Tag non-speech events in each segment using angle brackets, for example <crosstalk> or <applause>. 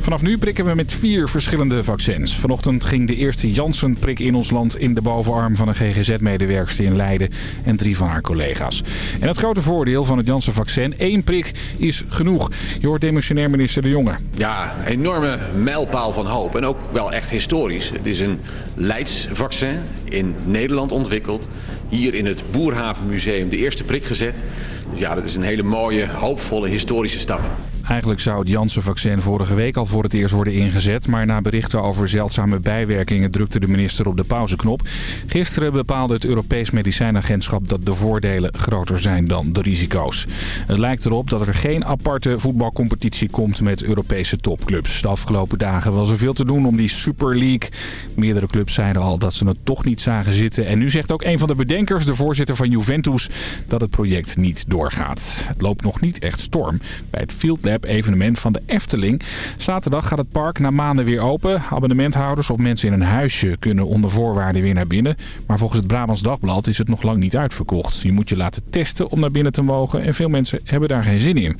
Vanaf nu prikken we met vier verschillende vaccins. Vanochtend ging de eerste Janssen-prik in ons land in de bovenarm van een GGZ-medewerkster in Leiden en drie van haar collega's. En het grote voordeel van het Janssen-vaccin, één prik is genoeg. Je hoort demissionair minister De Jonge. Ja, enorme mijlpaal van hoop en ook wel echt historisch. Het is een Leidsvaccin in Nederland ontwikkeld. Hier in het Boerhavenmuseum de eerste prik gezet. Dus ja, dat is een hele mooie, hoopvolle, historische stap. Eigenlijk zou het Janssen-vaccin vorige week al voor het eerst worden ingezet. Maar na berichten over zeldzame bijwerkingen drukte de minister op de pauzeknop. Gisteren bepaalde het Europees Medicijnagentschap dat de voordelen groter zijn dan de risico's. Het lijkt erop dat er geen aparte voetbalcompetitie komt met Europese topclubs. De afgelopen dagen was er veel te doen om die Super League. Meerdere clubs zeiden al dat ze het toch niet zagen zitten. En nu zegt ook een van de bedenkers, de voorzitter van Juventus, dat het project niet doorgaat. Het loopt nog niet echt storm. Bij het Field Lab evenement van de Efteling. Zaterdag gaat het park na maanden weer open. Abonnementhouders of mensen in een huisje kunnen onder voorwaarden weer naar binnen. Maar volgens het Brabants Dagblad is het nog lang niet uitverkocht. Je moet je laten testen om naar binnen te mogen en veel mensen hebben daar geen zin in.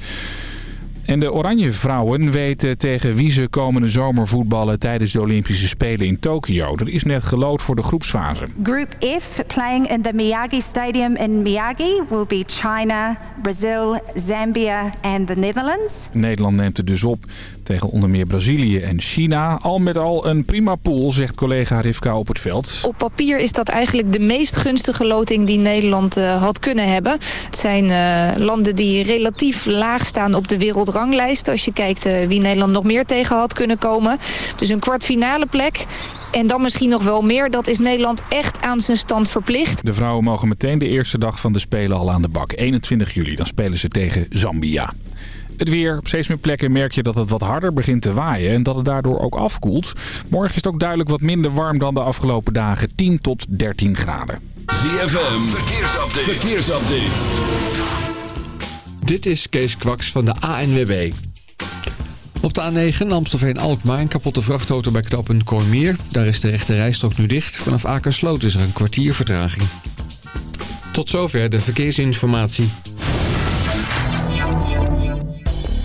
En de Oranje Vrouwen weten tegen wie ze komende zomer voetballen tijdens de Olympische Spelen in Tokio. Er is net gelood voor de groepsfase. Group F, playing in the Miyagi Stadium in Miyagi, will be China, Brazil, Zambia and the Netherlands. Nederland neemt het dus op tegen onder meer Brazilië en China. Al met al een prima pool, zegt collega Rivka op het veld. Op papier is dat eigenlijk de meest gunstige loting die Nederland uh, had kunnen hebben. Het zijn uh, landen die relatief laag staan op de Als je kijkt uh, wie Nederland nog meer tegen had kunnen komen. Dus een kwartfinale plek. En dan misschien nog wel meer. Dat is Nederland echt aan zijn stand verplicht. De vrouwen mogen meteen de eerste dag van de Spelen al aan de bak. 21 juli, dan spelen ze tegen Zambia. Het weer. Op steeds meer plekken merk je dat het wat harder begint te waaien en dat het daardoor ook afkoelt. Morgen is het ook duidelijk wat minder warm dan de afgelopen dagen. 10 tot 13 graden. ZFM. Verkeersupdate. Verkeersupdate. Dit is Kees Kwaks van de ANWB. Op de A9 Amstelveen-Alkmaar een kapotte vrachtauto bij knooppunt Kooimeer. Daar is de rechte rijstrook nu dicht. Vanaf Akersloot is er een kwartier vertraging. Tot zover de verkeersinformatie.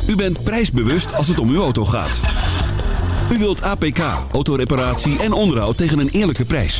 U bent prijsbewust als het om uw auto gaat. U wilt APK, autoreparatie en onderhoud tegen een eerlijke prijs.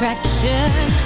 attraction.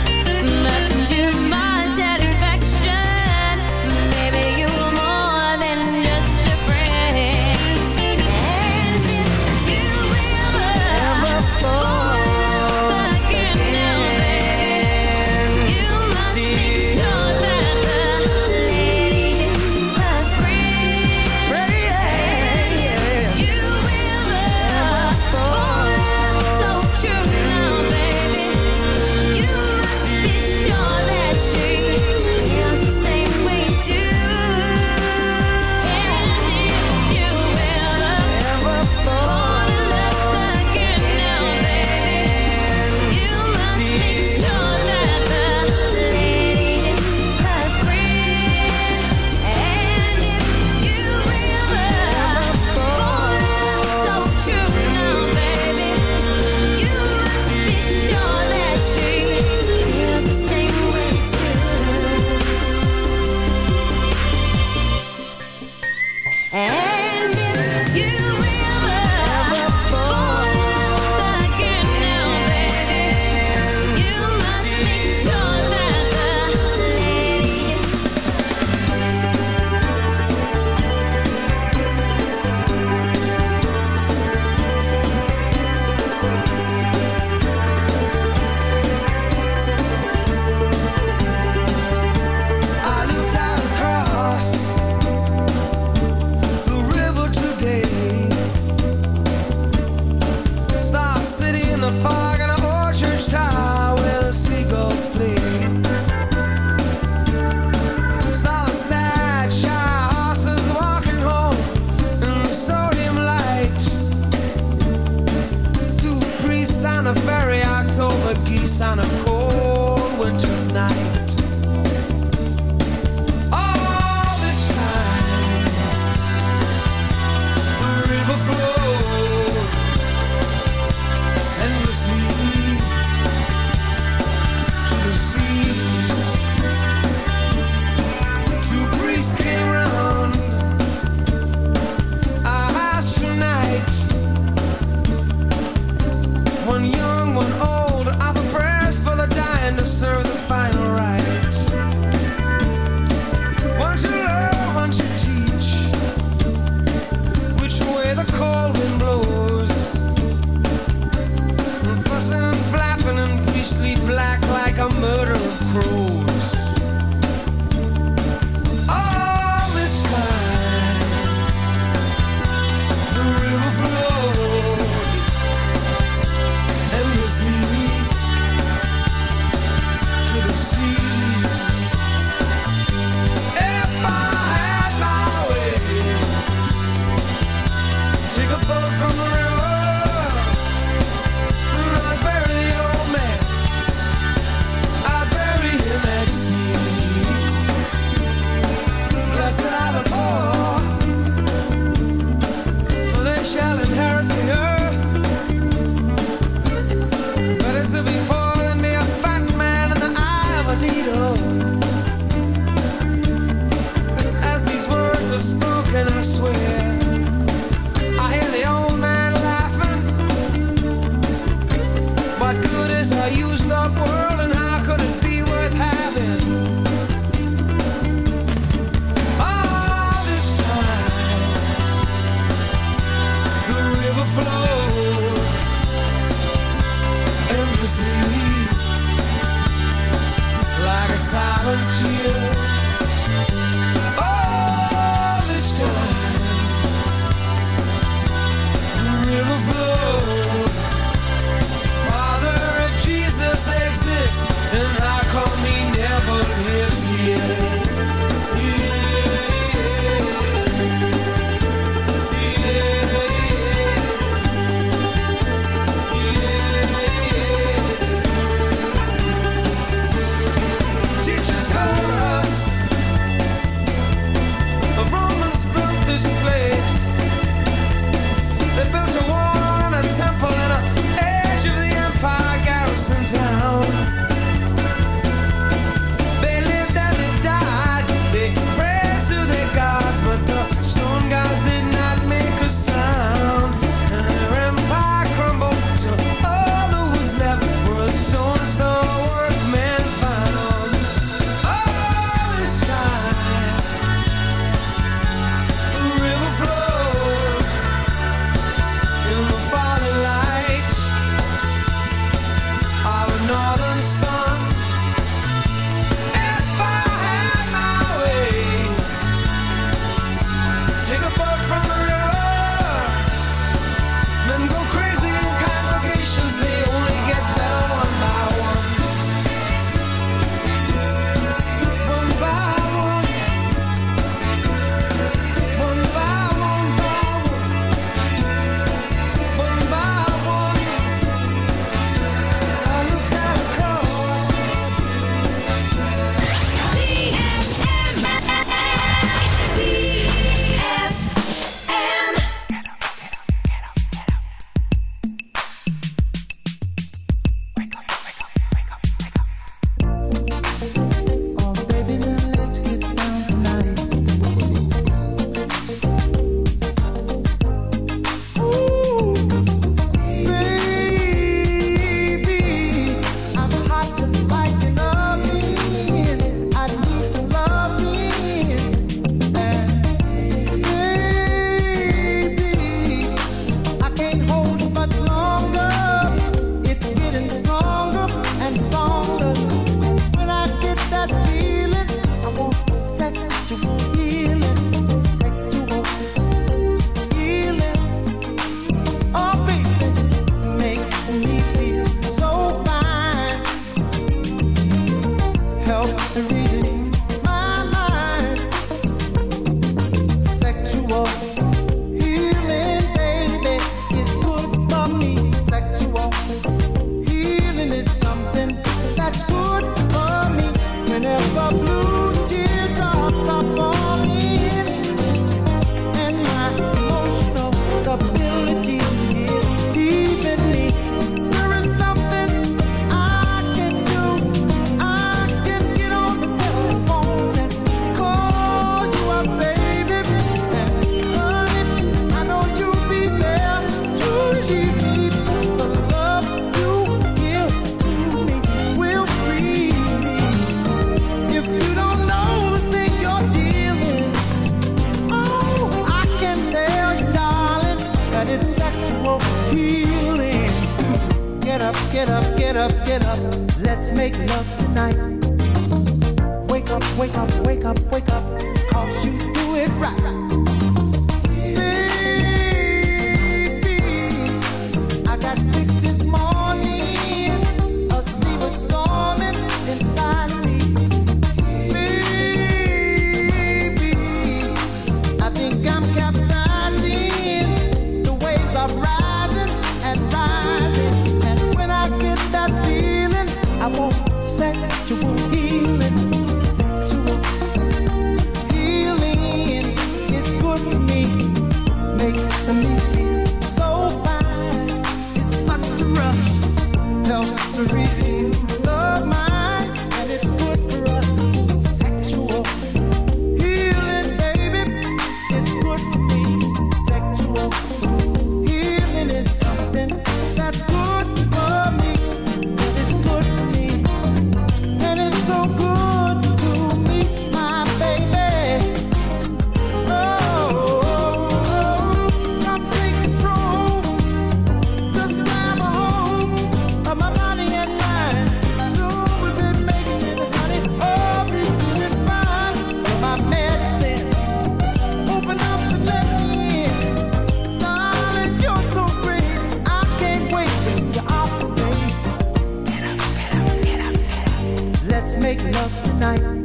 Make love tonight.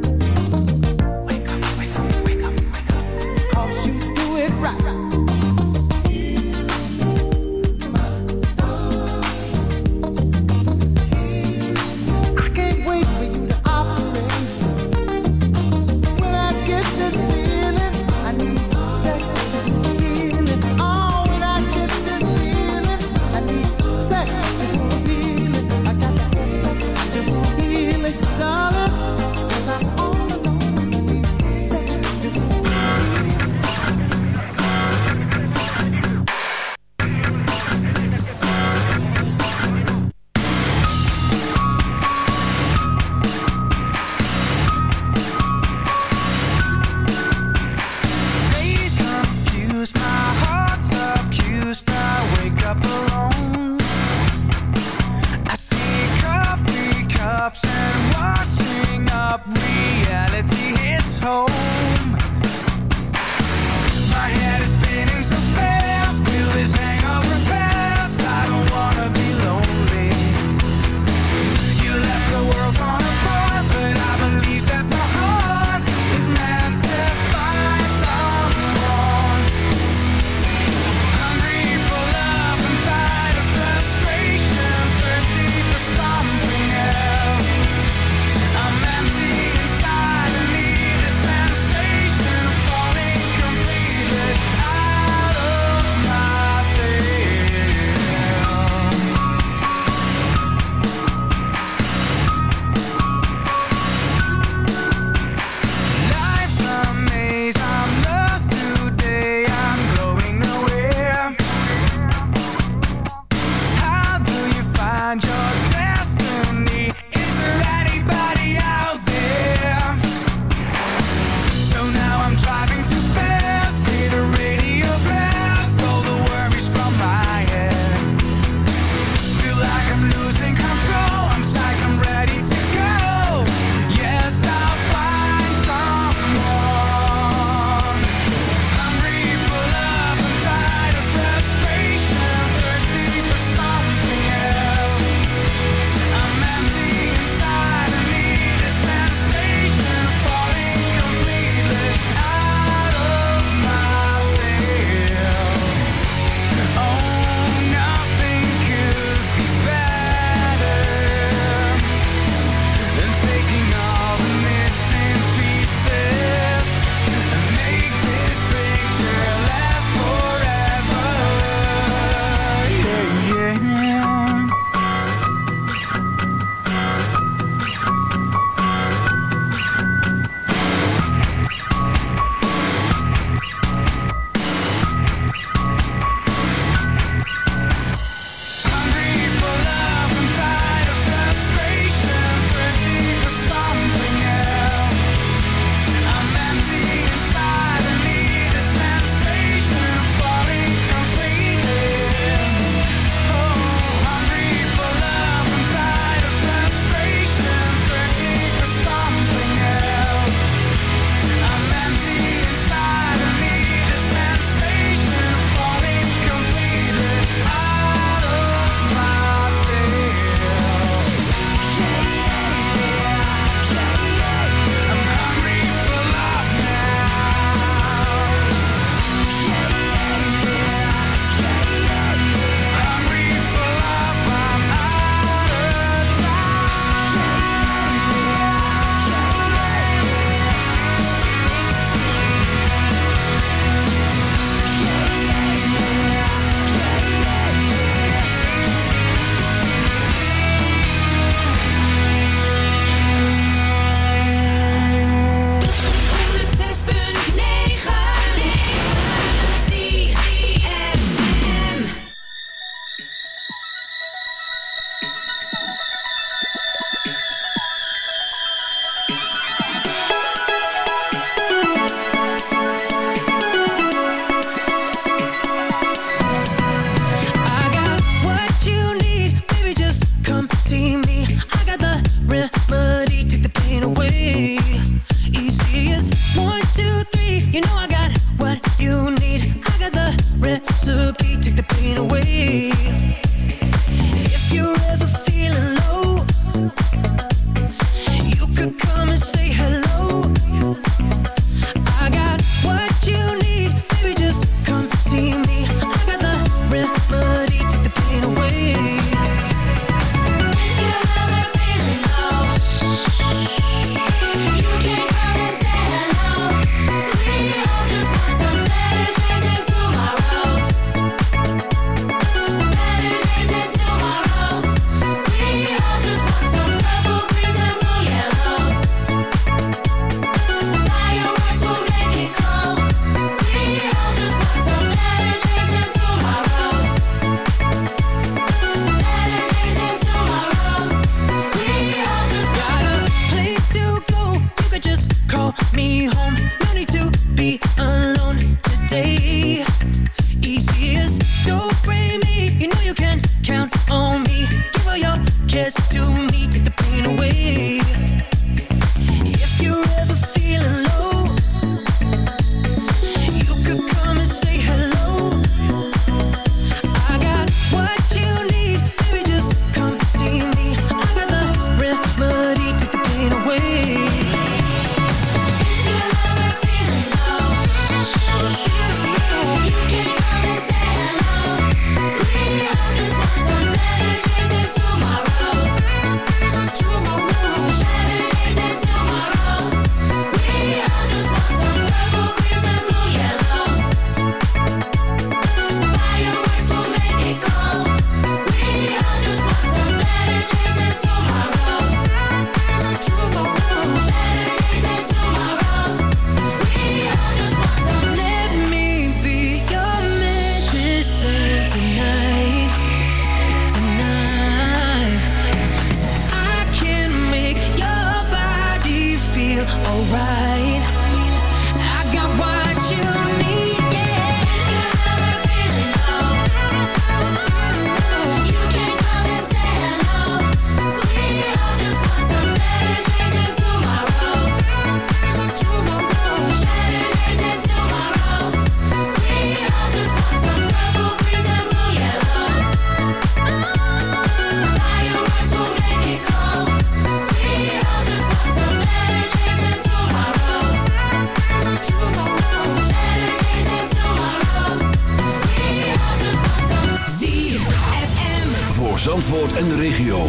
En de regio.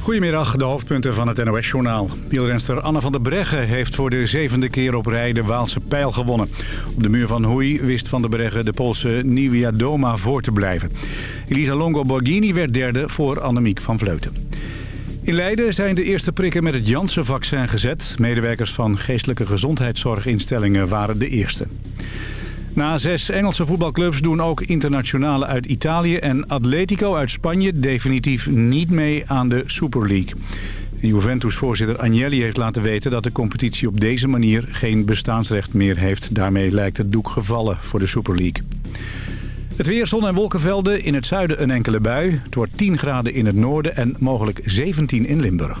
Goedemiddag, de hoofdpunten van het NOS-journaal. Wielrenster Anna van der Breggen heeft voor de zevende keer op rij de Waalse pijl gewonnen. Op de muur van Hoei wist van der Breggen de Poolse Nivia Doma voor te blijven. Elisa Longo Borghini werd derde voor Annemiek van Vleuten. In Leiden zijn de eerste prikken met het Janssen-vaccin gezet. Medewerkers van geestelijke gezondheidszorginstellingen waren de eerste. Na zes Engelse voetbalclubs doen ook internationale uit Italië en Atletico uit Spanje definitief niet mee aan de Super League. Juventus-voorzitter Agnelli heeft laten weten dat de competitie op deze manier geen bestaansrecht meer heeft. Daarmee lijkt het doek gevallen voor de Super League. Het weer, zon en wolkenvelden. In het zuiden een enkele bui. Het wordt 10 graden in het noorden en mogelijk 17 in Limburg.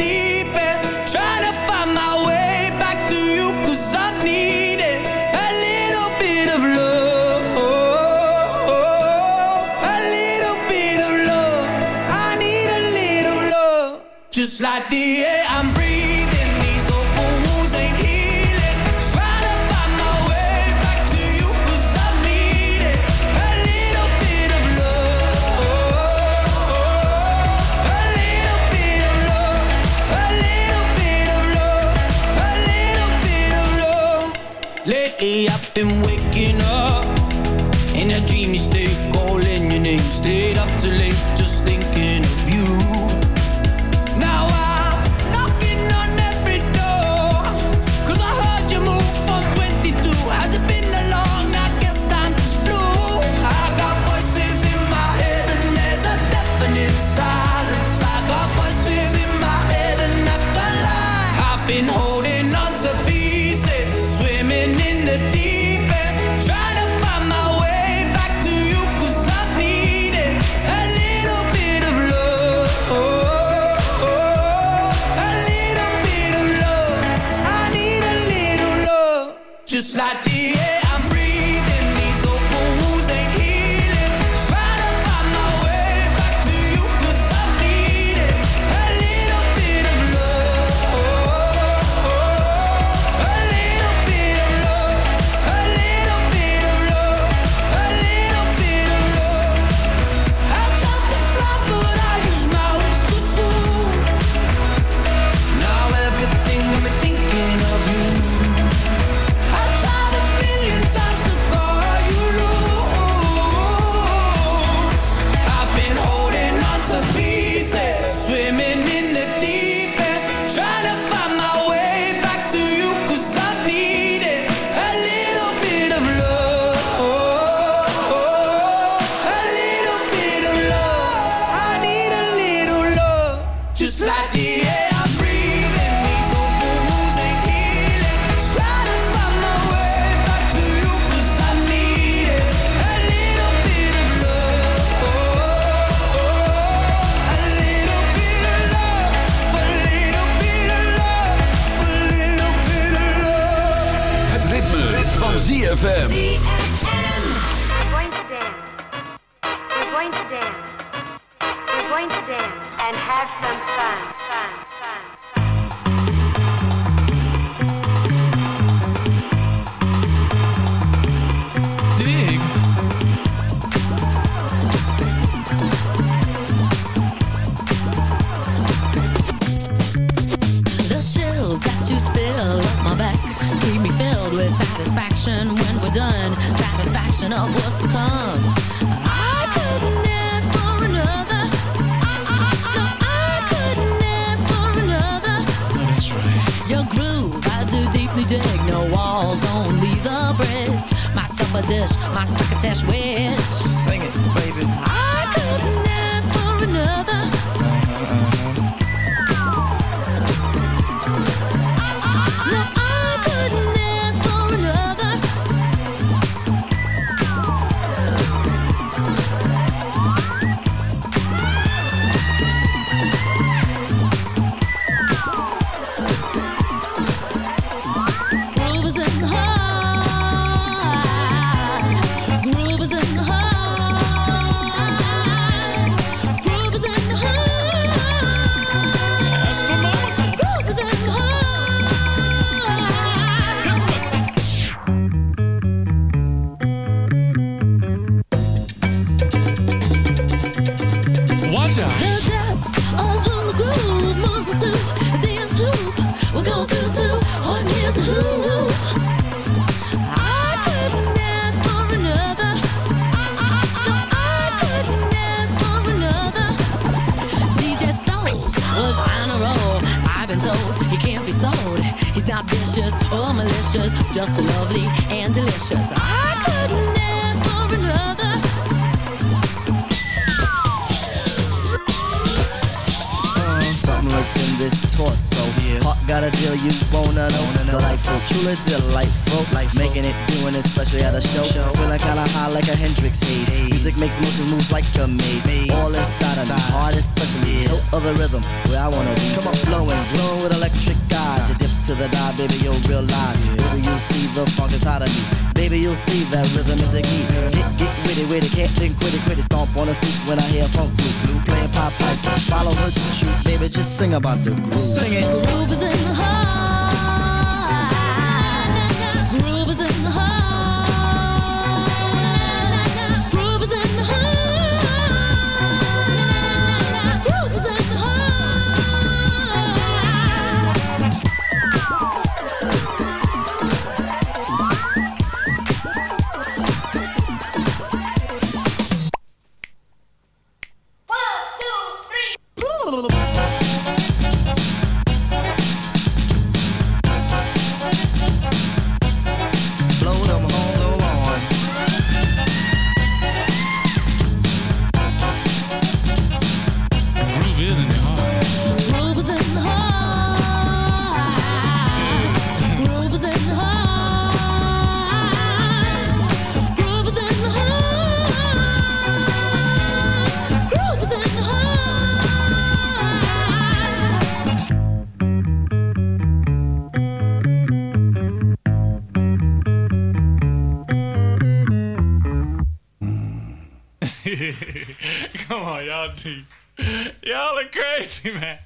the end course. So yeah. Got a deal you wanna know. Wanna know. Delightful, truly delightful. Life making it, doing it, especially at a show. show. Feeling kinda high like a Hendrix haze. haze. Music makes motion moves like a maze. maze. All inside of me, heart especially. Yeah. Hilt of the rhythm, where I wanna be. Come on, flowing, glowing with electric eyes. You dip to the dive, baby, you'll realize. Yeah. Baby, you'll see the funk is hot of me. Baby, you'll see that rhythm is a key with it, with it, can't think quit it. Stomp on a scoop when I hear a funk blue, blue playing pop pipe. Follow her to shoot, baby, just sing about the groove. Sing it. The groove is in the heart. <laughs> Man.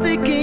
En wat ik in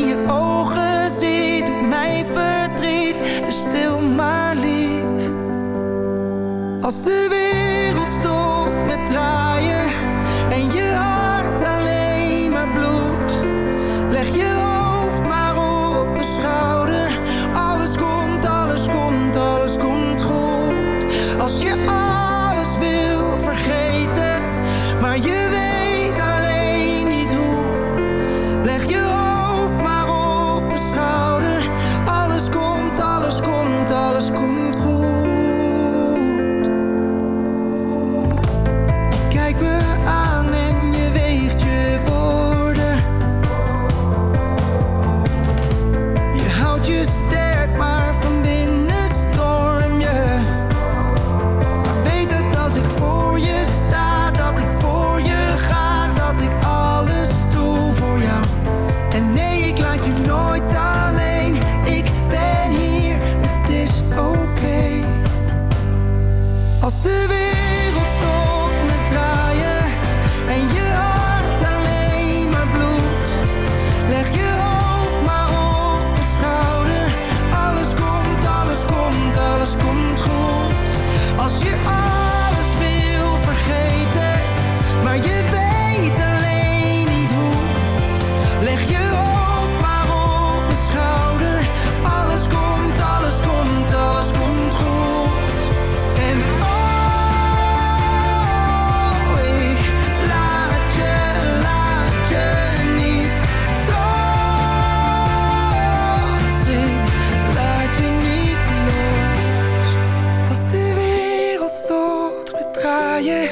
draaien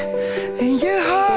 en je hart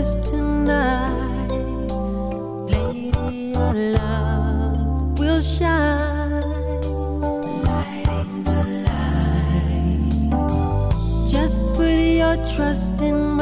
tonight, lady, love will shine, lighting the light. Just put your trust in my